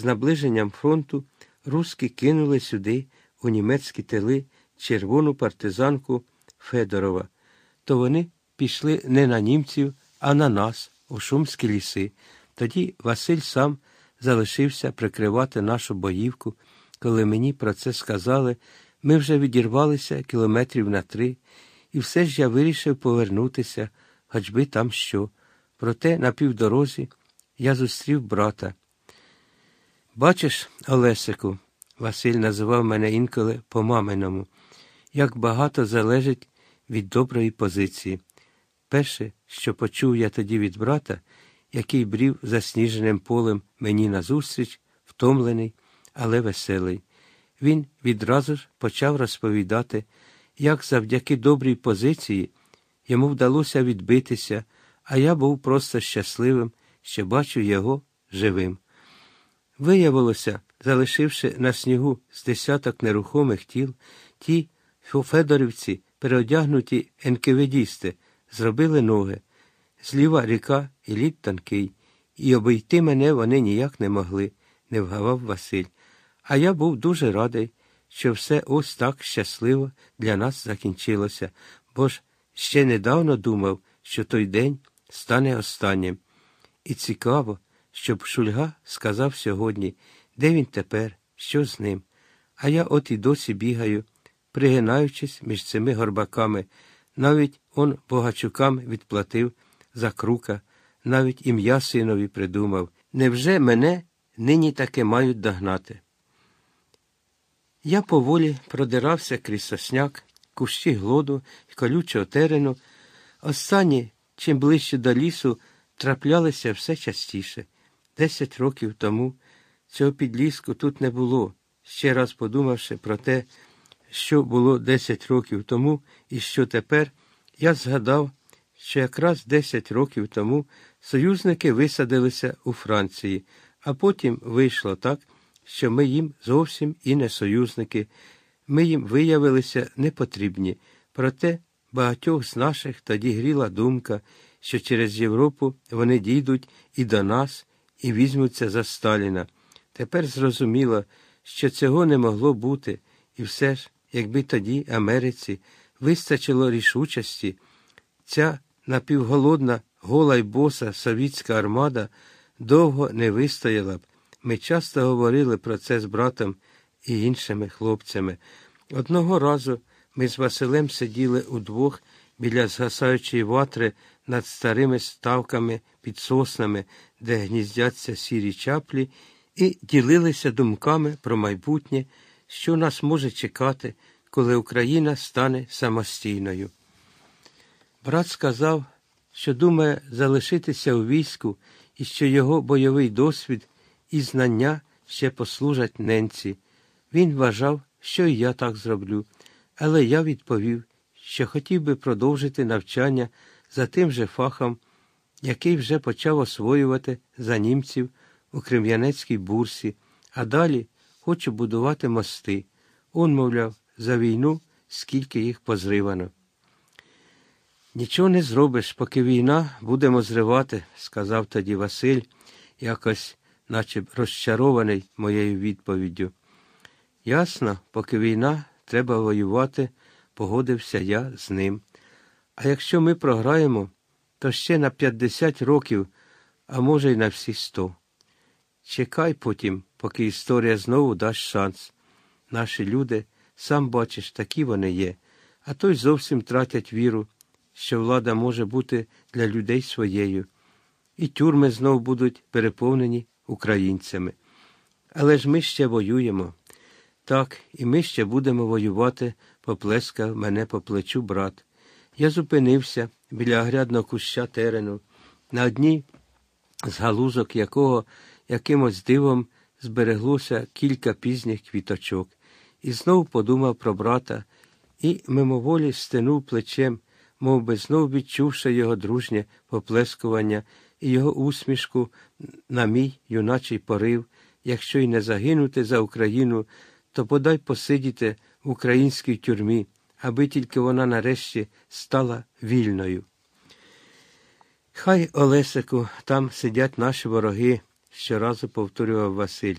з наближенням фронту руски кинули сюди, у німецькі тили, червону партизанку Федорова, то вони пішли не на німців, а на нас, у шумські ліси. Тоді Василь сам залишився прикривати нашу боївку. Коли мені про це сказали, ми вже відірвалися кілометрів на три, і все ж я вирішив повернутися, хоч би там що. Проте на півдорозі я зустрів брата. Бачиш, Олесику, Василь називав мене інколи по маминому, як багато залежить від доброї позиції. Перше, що почув я тоді від брата, який брів засніженим полем мені назустріч, втомлений, але веселий. Він відразу ж почав розповідати, як завдяки добрій позиції йому вдалося відбитися, а я був просто щасливим, що бачу його живим. Виявилося, залишивши на снігу з десяток нерухомих тіл, ті федорівці, переодягнуті енкеведісти, зробили ноги. Зліва ріка і лід тонкий, і обійти мене вони ніяк не могли, не вгавав Василь. А я був дуже радий, що все ось так щасливо для нас закінчилося, бо ж ще недавно думав, що той день стане останнім. І цікаво, щоб Шульга сказав сьогодні, де він тепер, що з ним. А я от і досі бігаю, пригинаючись між цими горбаками, навіть он Богачукам відплатив за крука, навіть ім'я синові придумав. Невже мене нині таки мають догнати? Я поволі продирався крізь сосняк, кущі глоду і колючого терену. Останні, чим ближче до лісу, траплялися все частіше. Десять років тому цього підліску тут не було, ще раз подумавши про те, що було десять років тому і що тепер, я згадав, що якраз десять років тому союзники висадилися у Франції, а потім вийшло так, що ми їм зовсім і не союзники, ми їм виявилися непотрібні. Проте багатьох з наших тоді гріла думка, що через Європу вони дійдуть і до нас, і візьмуться за Сталіна. Тепер зрозуміло, що цього не могло бути, і все ж, якби тоді Америці вистачило рішучості, ця напівголодна, гола й боса совітська армада довго не вистояла б. Ми часто говорили про це з братом і іншими хлопцями. Одного разу ми з Василем сиділи удвох біля згасаючої ватри над старими ставками під соснами, де гніздяться сірі чаплі, і ділилися думками про майбутнє, що нас може чекати, коли Україна стане самостійною. Брат сказав, що думає залишитися у війську і що його бойовий досвід і знання ще послужать ненці. Він вважав, що і я так зроблю, але я відповів, що хотів би продовжити навчання за тим же фахом, який вже почав освоювати за німців у Крем'янецькій бурсі, а далі хочу будувати мости. Он, мовляв, за війну, скільки їх позривано. Нічого не зробиш, поки війна будемо зривати, сказав тоді Василь, якось, наче розчарований моєю відповіддю. Ясно, поки війна, треба воювати, погодився я з ним. А якщо ми програємо, то ще на 50 років, а може й на всі сто. Чекай потім, поки історія знову дасть шанс. Наші люди, сам бачиш, такі вони є, а то й зовсім тратять віру що влада може бути для людей своєю, і тюрми знов будуть переповнені українцями. Але ж ми ще воюємо. Так, і ми ще будемо воювати, поплескав мене по плечу брат. Я зупинився біля огрядного куща терену, на одній з галузок якого якимось дивом збереглося кілька пізніх квіточок, і знов подумав про брата і мимоволі стенув плечем мов би знов відчувши його дружнє поплескування і його усмішку на мій юначий порив, якщо й не загинути за Україну, то подай посидіти в українській тюрмі, аби тільки вона нарешті стала вільною. Хай, Олесику, там сидять наші вороги, щоразу повторював Василь.